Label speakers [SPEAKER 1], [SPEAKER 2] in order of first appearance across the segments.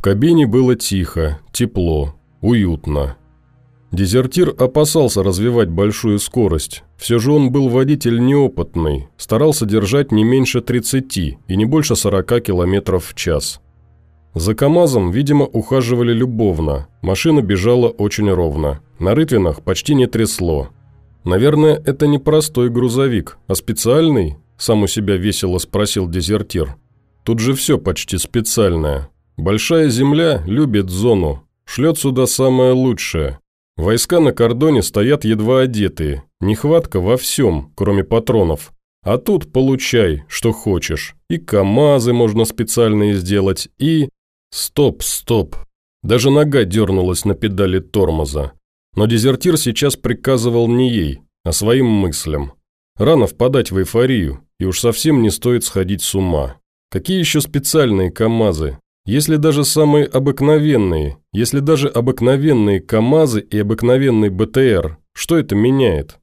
[SPEAKER 1] В кабине было тихо, тепло, уютно. Дезертир опасался развивать большую скорость. Все же он был водитель неопытный, старался держать не меньше 30 и не больше 40 км в час. За КАМАЗом, видимо, ухаживали любовно. Машина бежала очень ровно. На рытвинах почти не трясло. «Наверное, это не простой грузовик, а специальный?» – сам у себя весело спросил дезертир. «Тут же все почти специальное. Большая земля любит зону, шлет сюда самое лучшее. Войска на кордоне стоят едва одетые, нехватка во всем, кроме патронов. А тут получай, что хочешь. И КАМАЗы можно специальные сделать, и... Стоп, стоп. Даже нога дернулась на педали тормоза. Но дезертир сейчас приказывал не ей, а своим мыслям. Рано впадать в эйфорию, и уж совсем не стоит сходить с ума. Какие еще специальные КАМАЗы? Если даже самые обыкновенные, если даже обыкновенные КАМАЗы и обыкновенный БТР, что это меняет?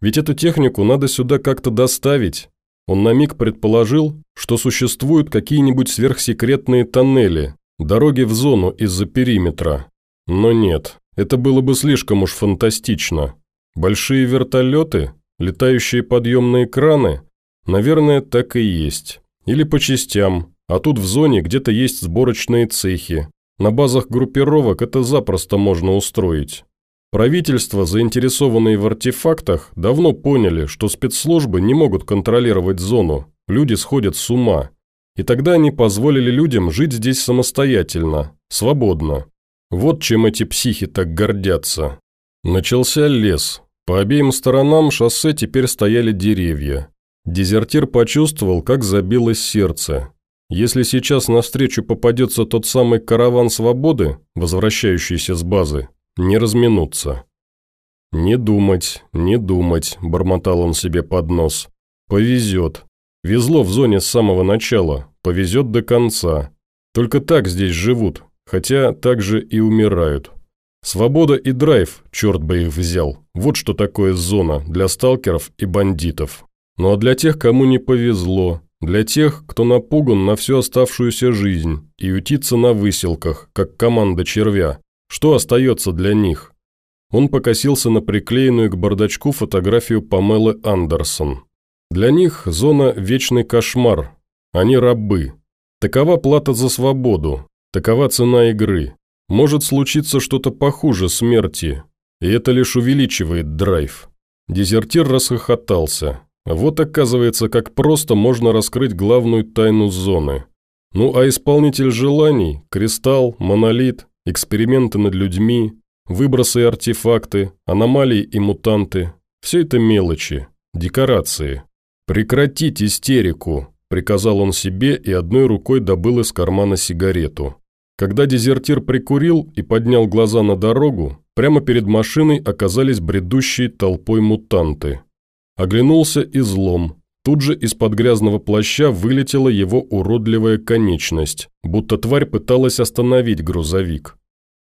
[SPEAKER 1] Ведь эту технику надо сюда как-то доставить. Он на миг предположил, что существуют какие-нибудь сверхсекретные тоннели, дороги в зону из-за периметра. Но нет, это было бы слишком уж фантастично. Большие вертолеты, летающие подъемные краны, наверное, так и есть. Или по частям, а тут в зоне где-то есть сборочные цехи. На базах группировок это запросто можно устроить. Правительства, заинтересованные в артефактах, давно поняли, что спецслужбы не могут контролировать зону, люди сходят с ума. И тогда они позволили людям жить здесь самостоятельно, свободно. Вот чем эти психи так гордятся. Начался лес. По обеим сторонам шоссе теперь стояли деревья. Дезертир почувствовал, как забилось сердце. Если сейчас навстречу попадется тот самый караван свободы, возвращающийся с базы, не разминуться. «Не думать, не думать», – бормотал он себе под нос. «Повезет. Везло в зоне с самого начала, повезет до конца. Только так здесь живут, хотя так же и умирают. Свобода и драйв, черт бы их взял. Вот что такое зона для сталкеров и бандитов. Ну а для тех, кому не повезло, для тех, кто напуган на всю оставшуюся жизнь и ютится на выселках, как команда червя, что остается для них? Он покосился на приклеенную к бардачку фотографию Памелы Андерсон. Для них зона – вечный кошмар. Они рабы. Такова плата за свободу. Такова цена игры. Может случиться что-то похуже смерти. И это лишь увеличивает драйв. Дезертир расхохотался. Вот оказывается, как просто можно раскрыть главную тайну зоны. Ну а исполнитель желаний, кристалл, монолит, эксперименты над людьми, выбросы и артефакты, аномалии и мутанты – все это мелочи, декорации. «Прекратить истерику», – приказал он себе и одной рукой добыл из кармана сигарету. Когда дезертир прикурил и поднял глаза на дорогу, прямо перед машиной оказались бредущие толпой мутанты – Оглянулся излом. Тут же из-под грязного плаща вылетела его уродливая конечность, будто тварь пыталась остановить грузовик.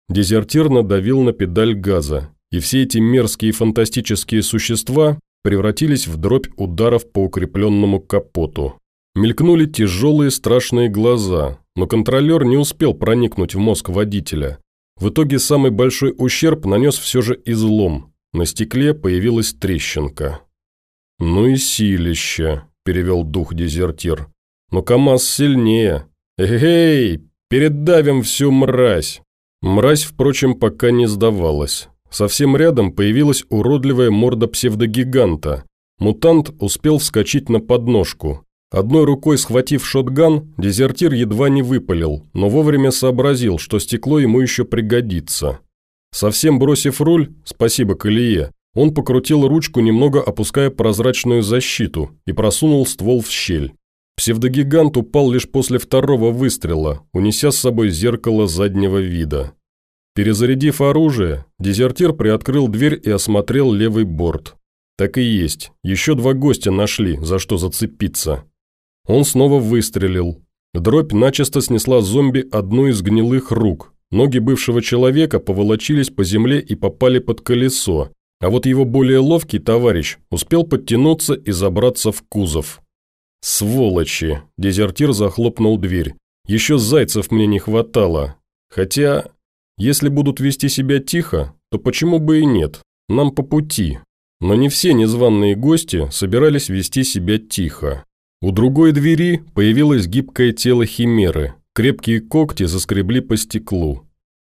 [SPEAKER 1] Дезертир надавил на педаль газа, и все эти мерзкие фантастические существа превратились в дробь ударов по укрепленному капоту. Мелькнули тяжелые страшные глаза, но контролер не успел проникнуть в мозг водителя. В итоге самый большой ущерб нанес все же излом. На стекле появилась трещинка. «Ну и силище», – перевел дух дезертир. «Но КамАЗ сильнее. Эй, передавим всю мразь!» Мразь, впрочем, пока не сдавалась. Совсем рядом появилась уродливая морда псевдогиганта. Мутант успел вскочить на подножку. Одной рукой схватив шотган, дезертир едва не выпалил, но вовремя сообразил, что стекло ему еще пригодится. Совсем бросив руль, спасибо колее, он покрутил ручку, немного опуская прозрачную защиту, и просунул ствол в щель. Псевдогигант упал лишь после второго выстрела, унеся с собой зеркало заднего вида. Перезарядив оружие, дезертир приоткрыл дверь и осмотрел левый борт. Так и есть, еще два гостя нашли, за что зацепиться. Он снова выстрелил. Дробь начисто снесла зомби одну из гнилых рук. Ноги бывшего человека поволочились по земле и попали под колесо, а вот его более ловкий товарищ успел подтянуться и забраться в кузов. «Сволочи!» – дезертир захлопнул дверь. «Еще зайцев мне не хватало. Хотя, если будут вести себя тихо, то почему бы и нет? Нам по пути. Но не все незваные гости собирались вести себя тихо. У другой двери появилось гибкое тело химеры. Крепкие когти заскребли по стеклу.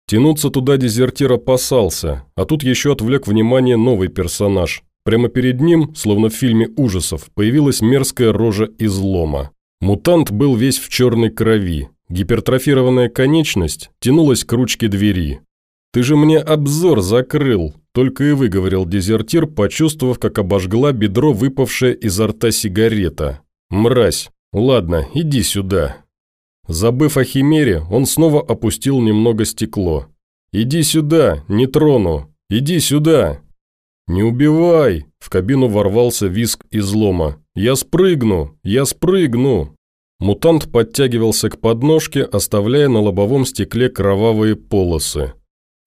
[SPEAKER 1] Тянуться туда дезертир опасался, а тут еще отвлек внимание новый персонаж. Прямо перед ним, словно в фильме ужасов, появилась мерзкая рожа излома. Мутант был весь в черной крови. Гипертрофированная конечность тянулась к ручке двери. «Ты же мне обзор закрыл», – только и выговорил дезертир, почувствовав, как обожгла бедро выпавшая изо рта сигарета. «Мразь! Ладно, иди сюда». Забыв о химере, он снова опустил немного стекло. «Иди сюда, не трону! Иди сюда!» «Не убивай!» – в кабину ворвался виск излома. «Я спрыгну! Я спрыгну!» Мутант подтягивался к подножке, оставляя на лобовом стекле кровавые полосы.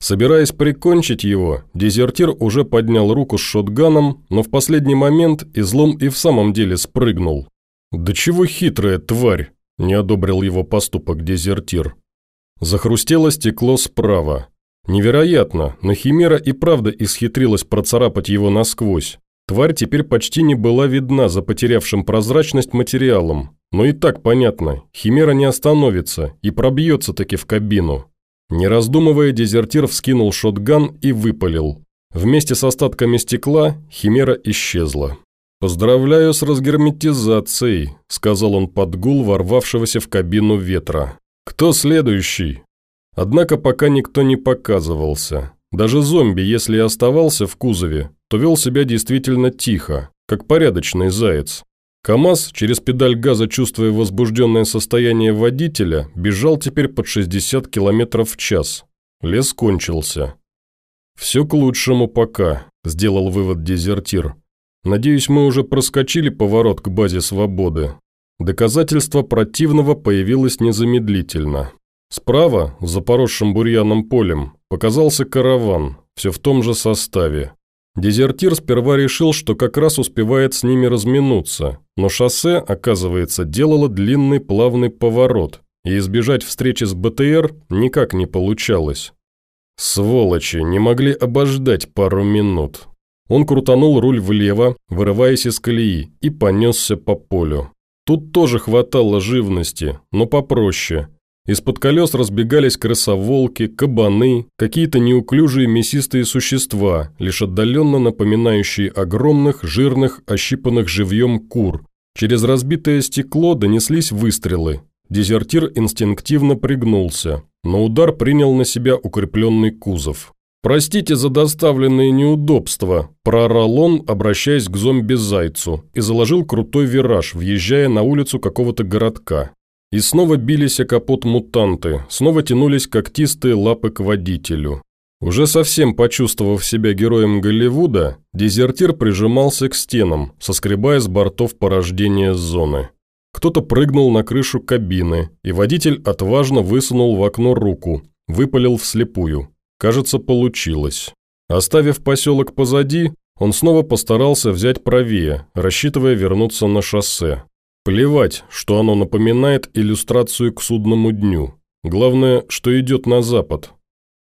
[SPEAKER 1] Собираясь прикончить его, дезертир уже поднял руку с шотганом, но в последний момент излом и в самом деле спрыгнул. «Да чего хитрая тварь!» Не одобрил его поступок дезертир. Захрустело стекло справа. Невероятно, но Химера и правда исхитрилась процарапать его насквозь. Тварь теперь почти не была видна за потерявшим прозрачность материалом. Но и так понятно, Химера не остановится и пробьется таки в кабину. Не раздумывая, дезертир вскинул шотган и выпалил. Вместе с остатками стекла Химера исчезла. «Поздравляю с разгерметизацией», – сказал он под гул ворвавшегося в кабину ветра. «Кто следующий?» Однако пока никто не показывался. Даже зомби, если и оставался в кузове, то вел себя действительно тихо, как порядочный заяц. КамАЗ, через педаль газа чувствуя возбужденное состояние водителя, бежал теперь под 60 км в час. Лес кончился. «Все к лучшему пока», – сделал вывод дезертир. Надеюсь, мы уже проскочили поворот к базе свободы. Доказательство противного появилось незамедлительно. Справа, за поросшим бурьяном полем, показался караван, все в том же составе. Дезертир сперва решил, что как раз успевает с ними разминуться, но шоссе, оказывается, делало длинный плавный поворот, и избежать встречи с БТР никак не получалось. Сволочи, не могли обождать пару минут. Он крутанул руль влево, вырываясь из колеи, и понесся по полю. Тут тоже хватало живности, но попроще. Из-под колес разбегались крысоволки, кабаны, какие-то неуклюжие мясистые существа, лишь отдаленно напоминающие огромных, жирных, ощипанных живьем кур. Через разбитое стекло донеслись выстрелы. Дезертир инстинктивно пригнулся, но удар принял на себя укрепленный кузов. «Простите за доставленные неудобства», – проорал он, обращаясь к зомби-зайцу, и заложил крутой вираж, въезжая на улицу какого-то городка. И снова бились о капот мутанты, снова тянулись когтистые лапы к водителю. Уже совсем почувствовав себя героем Голливуда, дезертир прижимался к стенам, соскребая с бортов порождения зоны. Кто-то прыгнул на крышу кабины, и водитель отважно высунул в окно руку, выпалил вслепую. Кажется, получилось. Оставив поселок позади, он снова постарался взять правее, рассчитывая вернуться на шоссе. Плевать, что оно напоминает иллюстрацию к судному дню. Главное, что идет на запад.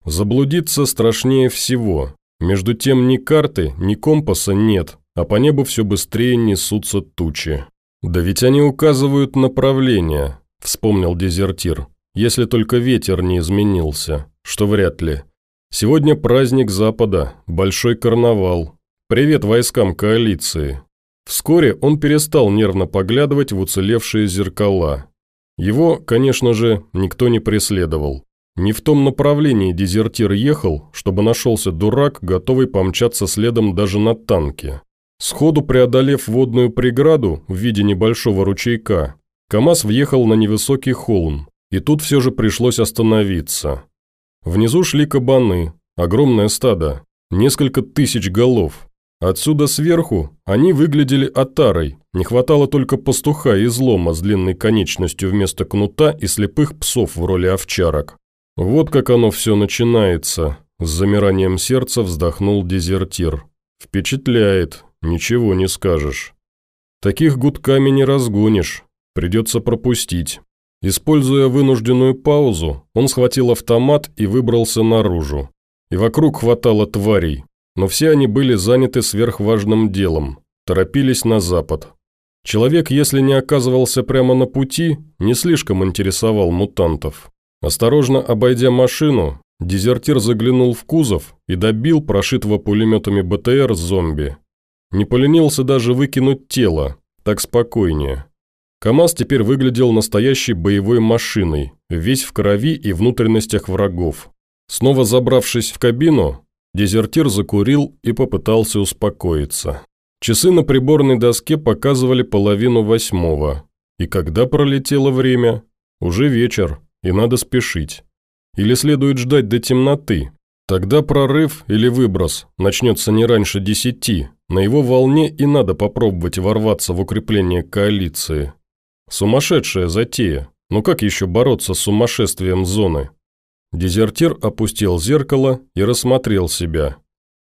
[SPEAKER 1] Заблудиться страшнее всего. Между тем ни карты, ни компаса нет, а по небу все быстрее несутся тучи. «Да ведь они указывают направление», – вспомнил дезертир. «Если только ветер не изменился, что вряд ли. Сегодня праздник Запада, большой карнавал. Привет войскам коалиции. Вскоре он перестал нервно поглядывать в уцелевшие зеркала. Его, конечно же, никто не преследовал. Не в том направлении дезертир ехал, чтобы нашелся дурак, готовый помчаться следом даже на танке. Сходу преодолев водную преграду в виде небольшого ручейка, КамАЗ въехал на невысокий холм, и тут все же пришлось остановиться. Внизу шли кабаны, огромное стадо, несколько тысяч голов. Отсюда сверху они выглядели отарой, не хватало только пастуха из лома с длинной конечностью вместо кнута и слепых псов в роли овчарок. Вот как оно все начинается, с замиранием сердца вздохнул дезертир. Впечатляет, ничего не скажешь. Таких гудками не разгонишь, придется пропустить. Используя вынужденную паузу, он схватил автомат и выбрался наружу. И вокруг хватало тварей, но все они были заняты сверхважным делом, торопились на запад. Человек, если не оказывался прямо на пути, не слишком интересовал мутантов. Осторожно обойдя машину, дезертир заглянул в кузов и добил прошитого пулеметами БТР зомби. Не поленился даже выкинуть тело, так спокойнее. КамАЗ теперь выглядел настоящей боевой машиной, весь в крови и внутренностях врагов. Снова забравшись в кабину, дезертир закурил и попытался успокоиться. Часы на приборной доске показывали половину восьмого. И когда пролетело время? Уже вечер, и надо спешить. Или следует ждать до темноты. Тогда прорыв или выброс начнется не раньше десяти. На его волне и надо попробовать ворваться в укрепление коалиции. Сумасшедшая затея. Но как еще бороться с сумасшествием зоны? Дезертир опустил зеркало и рассмотрел себя.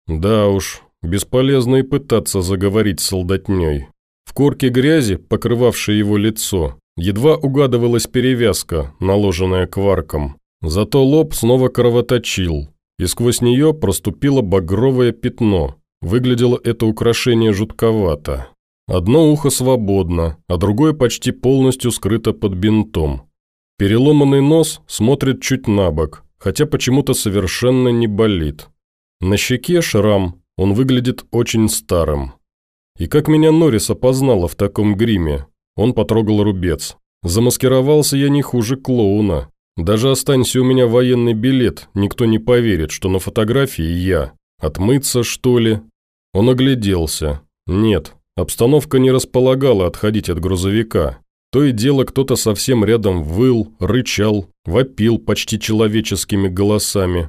[SPEAKER 1] Да уж, бесполезно и пытаться заговорить с солдатней. В корке грязи, покрывавшей его лицо, едва угадывалась перевязка, наложенная кварком. Зато лоб снова кровоточил, и сквозь нее проступило багровое пятно. Выглядело это украшение жутковато. Одно ухо свободно, а другое почти полностью скрыто под бинтом. Переломанный нос смотрит чуть на бок, хотя почему-то совершенно не болит. На щеке шрам, он выглядит очень старым. И как меня Норрис опознала в таком гриме? Он потрогал рубец. Замаскировался я не хуже клоуна. Даже останься у меня военный билет, никто не поверит, что на фотографии я. Отмыться, что ли? Он огляделся. Нет, Обстановка не располагала отходить от грузовика. То и дело кто-то совсем рядом выл, рычал, вопил почти человеческими голосами.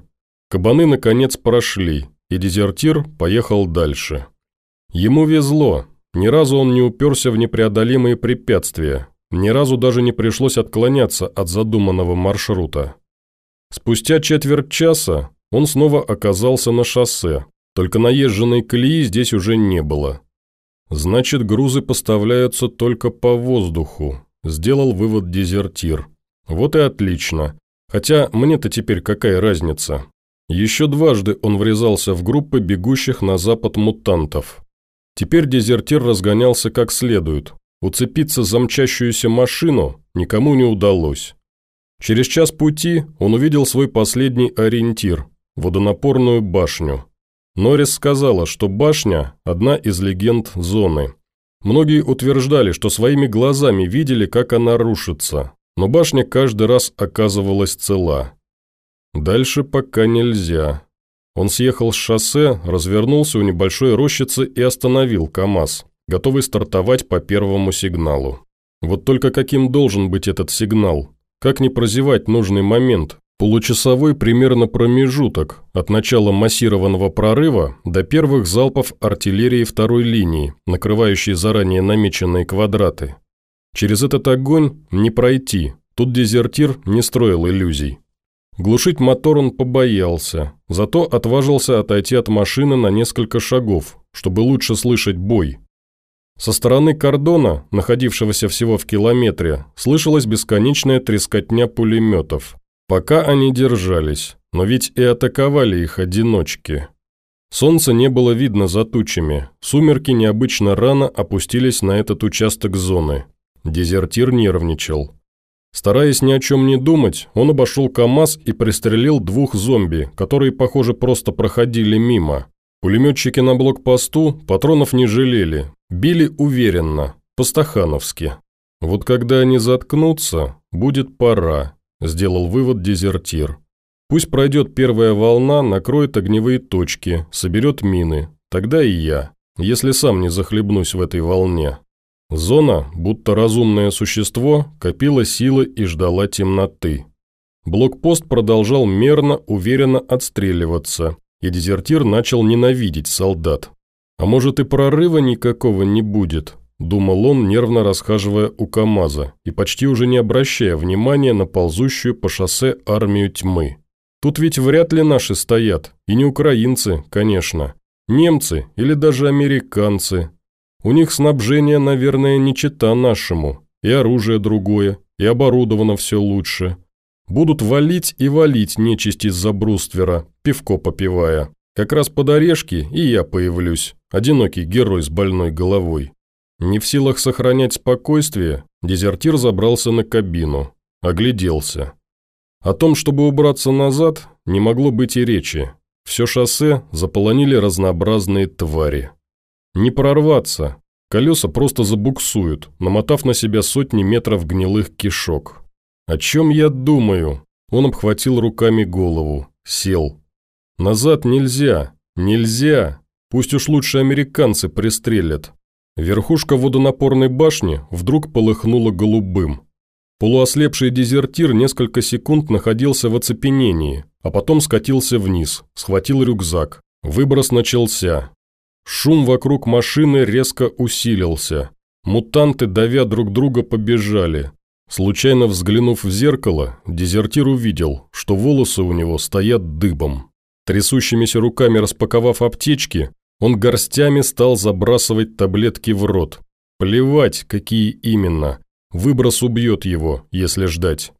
[SPEAKER 1] Кабаны, наконец, прошли, и дезертир поехал дальше. Ему везло. Ни разу он не уперся в непреодолимые препятствия. Ни разу даже не пришлось отклоняться от задуманного маршрута. Спустя четверть часа он снова оказался на шоссе, только наезженной колеи здесь уже не было. «Значит, грузы поставляются только по воздуху», – сделал вывод дезертир. «Вот и отлично. Хотя мне-то теперь какая разница?» Еще дважды он врезался в группы бегущих на запад мутантов. Теперь дезертир разгонялся как следует. Уцепиться за мчащуюся машину никому не удалось. Через час пути он увидел свой последний ориентир – водонапорную башню. Норрис сказала, что башня – одна из легенд зоны. Многие утверждали, что своими глазами видели, как она рушится, но башня каждый раз оказывалась цела. Дальше пока нельзя. Он съехал с шоссе, развернулся у небольшой рощицы и остановил КАМАЗ, готовый стартовать по первому сигналу. Вот только каким должен быть этот сигнал? Как не прозевать нужный момент, Получасовой примерно промежуток от начала массированного прорыва до первых залпов артиллерии второй линии, накрывающей заранее намеченные квадраты. Через этот огонь не пройти, тут дезертир не строил иллюзий. Глушить мотор он побоялся, зато отважился отойти от машины на несколько шагов, чтобы лучше слышать бой. Со стороны кордона, находившегося всего в километре, слышалась бесконечная трескотня пулеметов. Пока они держались, но ведь и атаковали их одиночки. Солнца не было видно за тучами, сумерки необычно рано опустились на этот участок зоны. Дезертир нервничал. Стараясь ни о чем не думать, он обошел КАМАЗ и пристрелил двух зомби, которые, похоже, просто проходили мимо. Пулеметчики на блокпосту патронов не жалели, били уверенно, по-стахановски. Вот когда они заткнутся, будет пора, Сделал вывод дезертир. Пусть пройдет первая волна, накроет огневые точки, соберет мины. Тогда и я, если сам не захлебнусь в этой волне. Зона, будто разумное существо, копила силы и ждала темноты. Блокпост продолжал мерно, уверенно отстреливаться, и дезертир начал ненавидеть солдат. А может и прорыва никакого не будет, думал он, нервно расхаживая у КамАЗа и почти уже не обращая внимания на ползущую по шоссе армию тьмы. Тут ведь вряд ли наши стоят, и не украинцы, конечно. Немцы или даже американцы. У них снабжение, наверное, не чета нашему, и оружие другое, и оборудовано все лучше. Будут валить и валить нечисть из-за бруствера, пивко попивая. Как раз под орешки и я появлюсь, одинокий герой с больной головой. Не в силах сохранять спокойствие, дезертир забрался на кабину, огляделся. О том, чтобы убраться назад, не могло быть и речи. Все шоссе заполонили разнообразные твари. Не прорваться, колеса просто забуксуют, намотав на себя сотни метров гнилых кишок. «О чем я думаю?» Он обхватил руками голову, сел. «Назад нельзя, нельзя. Пусть уж лучше американцы пристрелят». Верхушка водонапорной башни вдруг полыхнула голубым. Полуослепший дезертир несколько секунд находился в оцепенении, а потом скатился вниз, схватил рюкзак. Выброс начался. Шум вокруг машины резко усилился. Мутанты, давя друг друга, побежали. Случайно взглянув в зеркало, дезертир увидел, что волосы у него стоят дыбом. Трясущимися руками распаковав аптечки, он горстями стал забрасывать таблетки в рот. Плевать, какие именно. Выброс убьет его, если ждать.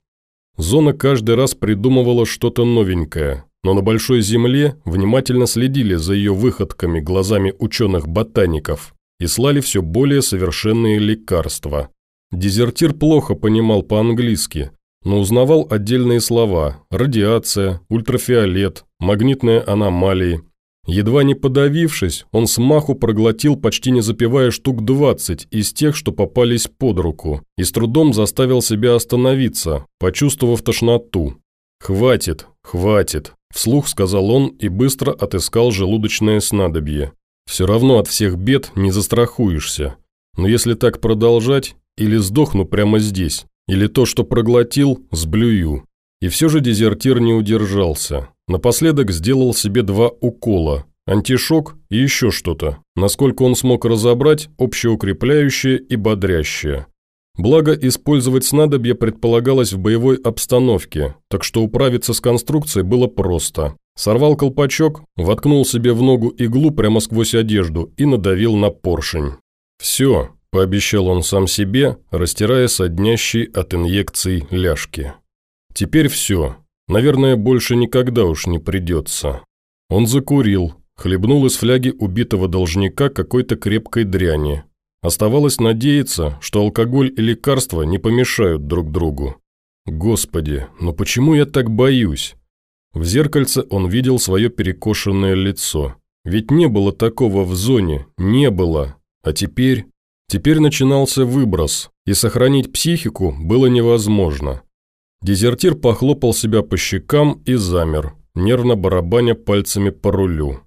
[SPEAKER 1] Зона каждый раз придумывала что-то новенькое, но на Большой Земле внимательно следили за ее выходками глазами ученых-ботаников и слали все более совершенные лекарства, Дезертир плохо понимал по-английски, но узнавал отдельные слова – радиация, ультрафиолет, магнитные аномалии. Едва не подавившись, он с маху проглотил, почти не запивая штук 20 из тех, что попались под руку, и с трудом заставил себя остановиться, почувствовав тошноту. «Хватит, хватит», – вслух сказал он и быстро отыскал желудочное снадобье. «Все равно от всех бед не застрахуешься. Но если так продолжать, или сдохну прямо здесь, или то, что проглотил, сблюю. И все же дезертир не удержался. Напоследок сделал себе два укола, антишок и еще что-то, насколько он смог разобрать, общеукрепляющее и бодрящее. Благо, использовать снадобье предполагалось в боевой обстановке, так что управиться с конструкцией было просто. Сорвал колпачок, воткнул себе в ногу иглу прямо сквозь одежду и надавил на поршень. Все, – пообещал он сам себе, растирая соднящий от инъекций ляжки. «Теперь все. Наверное, больше никогда уж не придется». Он закурил, хлебнул из фляги убитого должника какой-то крепкой дряни. Оставалось надеяться, что алкоголь и лекарства не помешают друг другу. «Господи, ну почему я так боюсь?» В зеркальце он видел свое перекошенное лицо. Ведь не было такого в зоне, не было. А теперь... Теперь начинался выброс, и сохранить психику было невозможно. Дезертир похлопал себя по щекам и замер, нервно барабаня пальцами по рулю.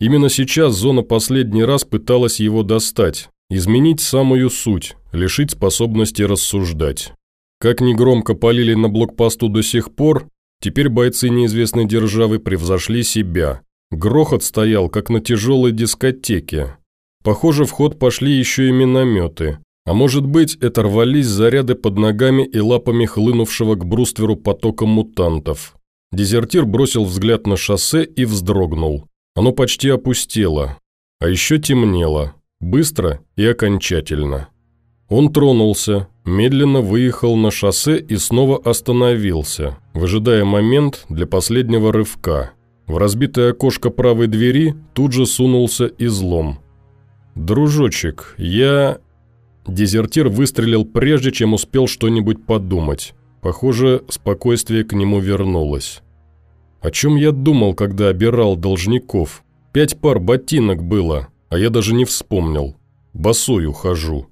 [SPEAKER 1] Именно сейчас зона последний раз пыталась его достать, изменить самую суть, лишить способности рассуждать. Как негромко полили на блокпосту до сих пор, теперь бойцы неизвестной державы превзошли себя. Грохот стоял, как на тяжелой дискотеке, Похоже, в ход пошли еще и минометы. А может быть, это рвались заряды под ногами и лапами хлынувшего к брустверу потока мутантов. Дезертир бросил взгляд на шоссе и вздрогнул. Оно почти опустело. А еще темнело. Быстро и окончательно. Он тронулся, медленно выехал на шоссе и снова остановился, выжидая момент для последнего рывка. В разбитое окошко правой двери тут же сунулся излом. «Дружочек, я...» Дезертир выстрелил прежде, чем успел что-нибудь подумать. Похоже, спокойствие к нему вернулось. «О чем я думал, когда обирал должников? Пять пар ботинок было, а я даже не вспомнил. Босой ухожу».